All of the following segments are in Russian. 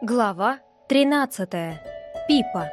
Глава 13. Пипа.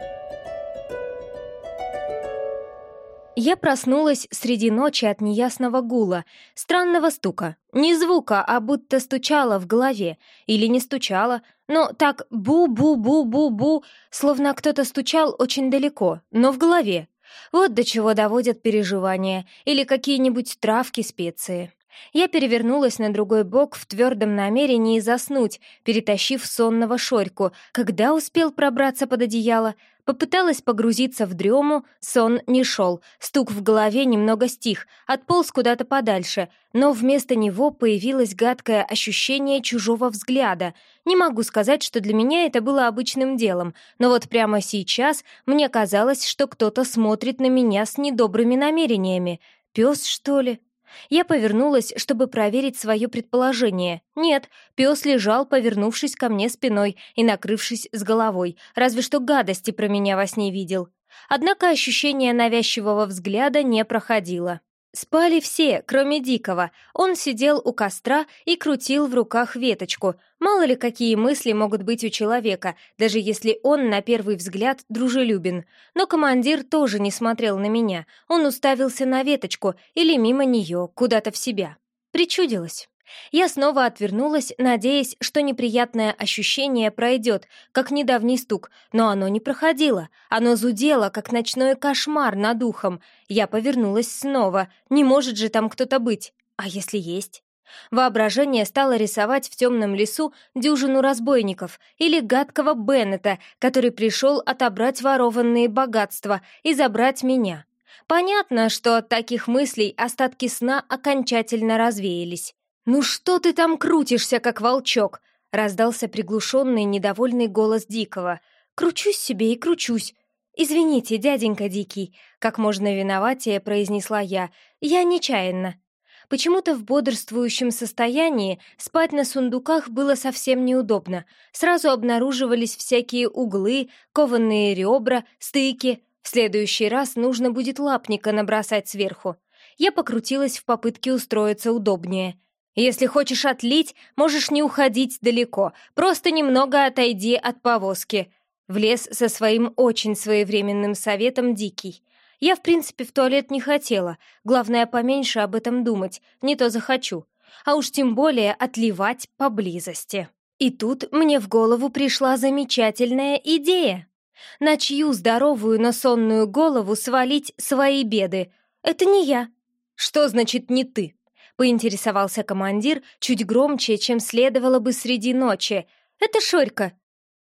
Я проснулась среди ночи от неясного гула, странного стука. Не звука, а будто стучало в голове. Или не стучало, но так бу-бу-бу-бу-бу, словно кто-то стучал очень далеко, но в голове. Вот до чего доводят переживания или какие-нибудь травки, специи. Я перевернулась на другой бок в твердом намерении заснуть, перетащив сонного шорьку. Когда успел пробраться под одеяло, попыталась погрузиться в дрему, сон не шел, стук в голове немного стих, отполз куда-то подальше, но вместо него появилось гадкое ощущение чужого взгляда. Не могу сказать, что для меня это было обычным делом, но вот прямо сейчас мне казалось, что кто-то смотрит на меня с недобрыми намерениями. Пес, что ли? Я повернулась, чтобы проверить свое предположение. Нет, пес лежал, повернувшись ко мне спиной и накрывшись с головой, разве что гадости про меня во сне видел. Однако ощущение навязчивого взгляда не проходило. Спали все, кроме Дикого. Он сидел у костра и крутил в руках веточку. Мало ли какие мысли могут быть у человека, даже если он на первый взгляд дружелюбен. Но командир тоже не смотрел на меня. Он уставился на веточку или мимо нее, куда-то в себя. Причудилось. Я снова отвернулась, надеясь, что неприятное ощущение пройдет, как недавний стук, но оно не проходило. Оно зудело, как ночной кошмар над ухом. Я повернулась снова. Не может же там кто-то быть. А если есть? Воображение стало рисовать в темном лесу дюжину разбойников или гадкого Беннета, который пришел отобрать ворованные богатства и забрать меня. Понятно, что от таких мыслей остатки сна окончательно развеялись. «Ну что ты там крутишься, как волчок?» — раздался приглушенный, недовольный голос Дикого. «Кручусь себе и кручусь». «Извините, дяденька Дикий», — как можно виноватее произнесла я. «Я нечаянно». Почему-то в бодрствующем состоянии спать на сундуках было совсем неудобно. Сразу обнаруживались всякие углы, кованные ребра, стыки. В следующий раз нужно будет лапника набросать сверху. Я покрутилась в попытке устроиться удобнее. Если хочешь отлить, можешь не уходить далеко, просто немного отойди от повозки. Влез со своим очень своевременным советом Дикий. Я, в принципе, в туалет не хотела, главное, поменьше об этом думать, не то захочу. А уж тем более отливать поблизости. И тут мне в голову пришла замечательная идея. На чью здоровую, но сонную голову свалить свои беды? Это не я. Что значит «не ты»? — поинтересовался командир чуть громче, чем следовало бы среди ночи. «Это Шорька».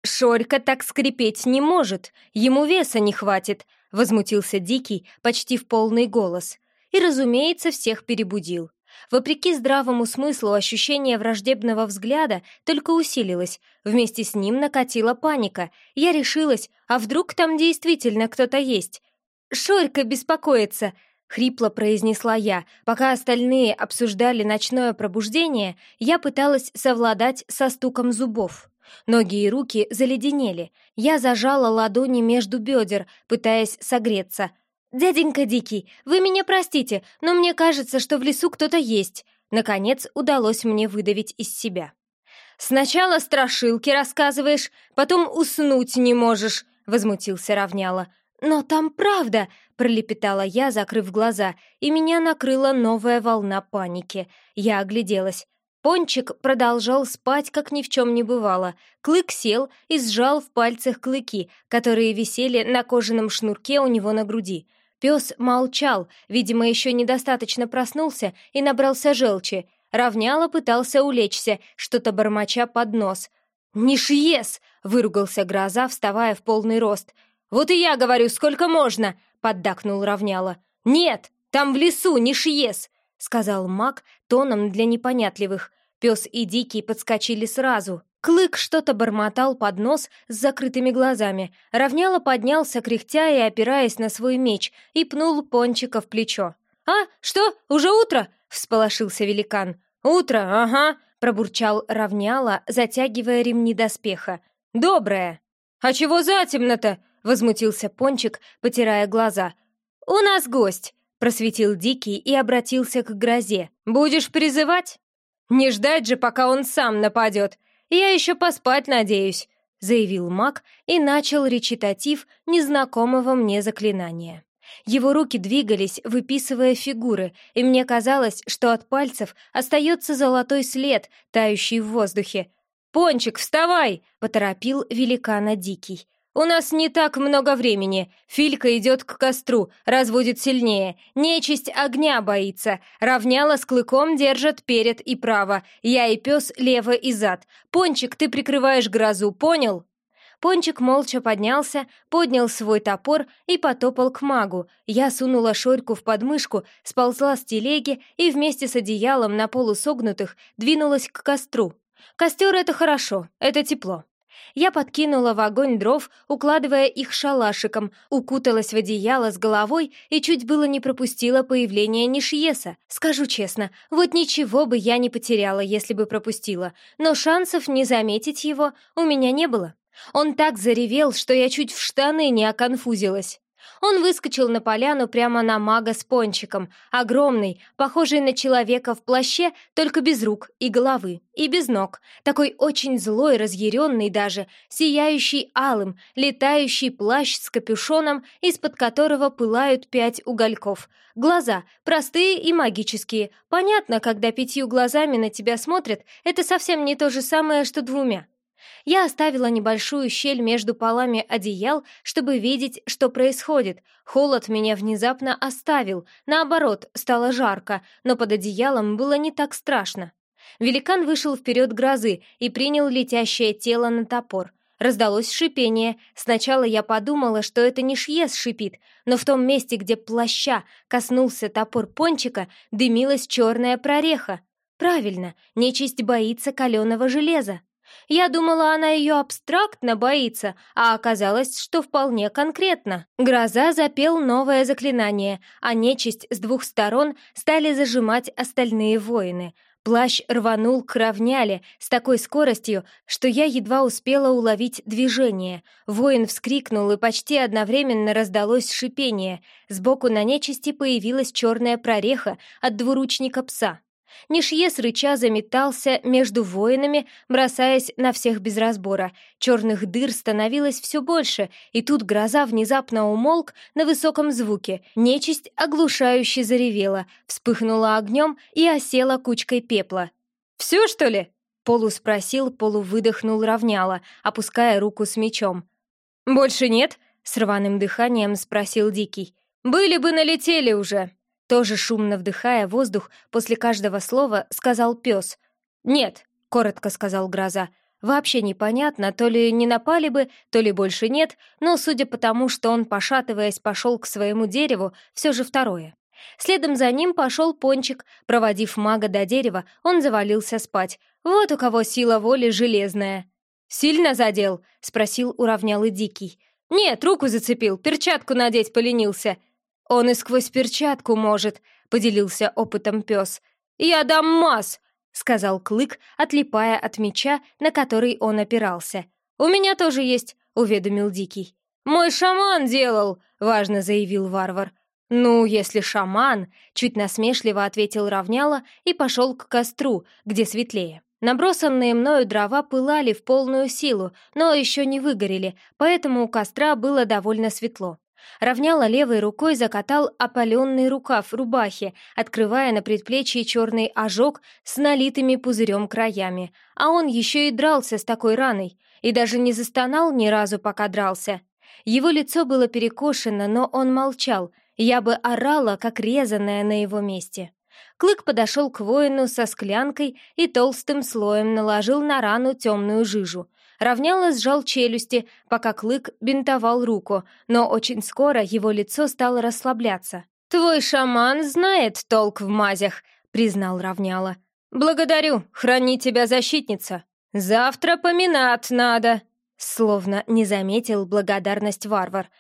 «Шорька так скрипеть не может, ему веса не хватит», — возмутился Дикий почти в полный голос. И, разумеется, всех перебудил. Вопреки здравому смыслу, ощущение враждебного взгляда только усилилось. Вместе с ним накатила паника. Я решилась, а вдруг там действительно кто-то есть? «Шорька беспокоится», — хрипло произнесла я. Пока остальные обсуждали ночное пробуждение, я пыталась совладать со стуком зубов. Ноги и руки заледенели. Я зажала ладони между бедер, пытаясь согреться. «Дяденька Дикий, вы меня простите, но мне кажется, что в лесу кто-то есть». Наконец удалось мне выдавить из себя. «Сначала страшилки рассказываешь, потом уснуть не можешь», — возмутился Равняла. «Но там правда!» — пролепетала я, закрыв глаза, и меня накрыла новая волна паники. Я огляделась. Пончик продолжал спать, как ни в чем не бывало. Клык сел и сжал в пальцах клыки, которые висели на кожаном шнурке у него на груди. Пес молчал, видимо, еще недостаточно проснулся и набрался желчи. Равняло пытался улечься, что-то бормоча под нос. «Нишьес!» — выругался гроза, вставая в полный рост — «Вот и я говорю, сколько можно!» — поддакнул равняла. «Нет, там в лесу не шиес!» — сказал маг тоном для непонятливых. Пес и Дикий подскочили сразу. Клык что-то бормотал под нос с закрытыми глазами. Равняла поднялся, кряхтя и опираясь на свой меч, и пнул Пончика в плечо. «А, что, уже утро?» — всполошился великан. «Утро, ага», — пробурчал Равняла, затягивая ремни доспеха. «Доброе!» «А чего затемно-то?» Возмутился Пончик, потирая глаза. «У нас гость!» — просветил Дикий и обратился к грозе. «Будешь призывать?» «Не ждать же, пока он сам нападет. Я еще поспать надеюсь», — заявил маг и начал речитатив незнакомого мне заклинания. Его руки двигались, выписывая фигуры, и мне казалось, что от пальцев остается золотой след, тающий в воздухе. «Пончик, вставай!» — поторопил великана Дикий. «У нас не так много времени. Филька идет к костру, разводит сильнее. Нечисть огня боится. Равняла с клыком держат перед и право. Я и пес лево и зад. Пончик, ты прикрываешь грозу, понял?» Пончик молча поднялся, поднял свой топор и потопал к магу. Я сунула шорьку в подмышку, сползла с телеги и вместе с одеялом на полусогнутых двинулась к костру. Костер — это хорошо, это тепло. Я подкинула в огонь дров, укладывая их шалашиком, укуталась в одеяло с головой и чуть было не пропустила появление Нишьеса. Скажу честно, вот ничего бы я не потеряла, если бы пропустила, но шансов не заметить его у меня не было. Он так заревел, что я чуть в штаны не оконфузилась. Он выскочил на поляну прямо на мага с пончиком, огромный, похожий на человека в плаще, только без рук и головы, и без ног, такой очень злой, разъяренный даже, сияющий алым, летающий плащ с капюшоном, из-под которого пылают пять угольков. Глаза, простые и магические. Понятно, когда пятью глазами на тебя смотрят, это совсем не то же самое, что двумя. Я оставила небольшую щель между полами одеял, чтобы видеть, что происходит. Холод меня внезапно оставил. Наоборот, стало жарко, но под одеялом было не так страшно. Великан вышел вперед грозы и принял летящее тело на топор. Раздалось шипение. Сначала я подумала, что это не Шьес шипит, но в том месте, где плаща коснулся топор пончика, дымилась черная прореха. Правильно, нечисть боится каленого железа. Я думала, она ее абстрактно боится, а оказалось, что вполне конкретно. Гроза запел новое заклинание, а нечисть с двух сторон стали зажимать остальные воины. Плащ рванул к равняле с такой скоростью, что я едва успела уловить движение. Воин вскрикнул, и почти одновременно раздалось шипение. Сбоку на нечисти появилась черная прореха от двуручника пса. Нишьес рыча заметался между воинами, бросаясь на всех без разбора. Черных дыр становилось все больше, и тут гроза внезапно умолк на высоком звуке. Нечисть оглушающе заревела, вспыхнула огнем и осела кучкой пепла. «Все, что ли?» — полу спросил, полу выдохнул равняла, опуская руку с мечом. «Больше нет?» — с рваным дыханием спросил Дикий. «Были бы налетели уже!» Тоже шумно вдыхая воздух, после каждого слова сказал пес. «Нет», — коротко сказал Гроза. Вообще непонятно, то ли не напали бы, то ли больше нет, но, судя по тому, что он, пошатываясь, пошел к своему дереву, все же второе. Следом за ним пошел Пончик. Проводив мага до дерева, он завалился спать. Вот у кого сила воли железная. «Сильно задел?» — спросил уравнялый Дикий. «Нет, руку зацепил, перчатку надеть поленился», «Он и сквозь перчатку может», — поделился опытом пес. «Я дам масс», — сказал Клык, отлипая от меча, на который он опирался. «У меня тоже есть», — уведомил Дикий. «Мой шаман делал», — важно заявил варвар. «Ну, если шаман», — чуть насмешливо ответил Равняла и пошел к костру, где светлее. Набросанные мною дрова пылали в полную силу, но еще не выгорели, поэтому у костра было довольно светло. Равняла левой рукой закатал опаленный рукав рубахи, открывая на предплечье черный ожог с налитыми пузырем краями. А он еще и дрался с такой раной, и даже не застонал ни разу, пока дрался. Его лицо было перекошено, но он молчал. Я бы орала, как резаная на его месте. Клык подошел к воину со склянкой и толстым слоем наложил на рану темную жижу. Равняло сжал челюсти, пока Клык бинтовал руку, но очень скоро его лицо стало расслабляться. «Твой шаман знает толк в мазях», — признал Равняло. «Благодарю, храни тебя защитница. Завтра поминать надо», — словно не заметил благодарность варвар.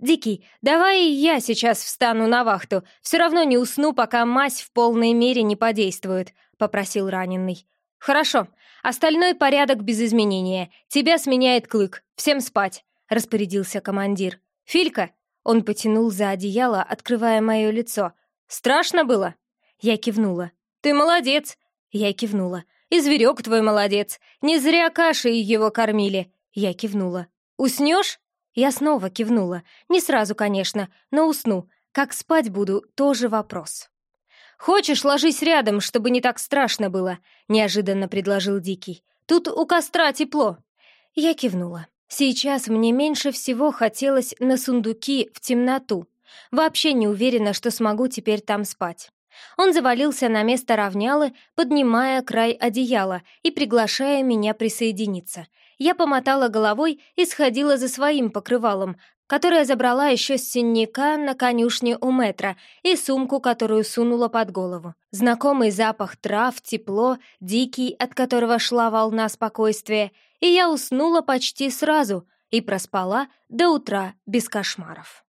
«Дикий, давай я сейчас встану на вахту. Все равно не усну, пока мазь в полной мере не подействует», — попросил раненый. «Хорошо, Остальной порядок без изменения. Тебя сменяет клык. Всем спать», — распорядился командир. «Филька!» — он потянул за одеяло, открывая мое лицо. «Страшно было?» Я кивнула. «Ты молодец!» Я кивнула. «И зверек твой молодец! Не зря кашей его кормили!» Я кивнула. «Уснешь?» Я снова кивнула. Не сразу, конечно, но усну. Как спать буду, тоже вопрос. «Хочешь, ложись рядом, чтобы не так страшно было», — неожиданно предложил Дикий. «Тут у костра тепло». Я кивнула. Сейчас мне меньше всего хотелось на сундуки в темноту. Вообще не уверена, что смогу теперь там спать. Он завалился на место равнялы, поднимая край одеяла и приглашая меня присоединиться. Я помотала головой и сходила за своим покрывалом, которое забрала еще с синяка на конюшне у метра, и сумку, которую сунула под голову. Знакомый запах трав, тепло, дикий, от которого шла волна спокойствия, и я уснула почти сразу и проспала до утра без кошмаров.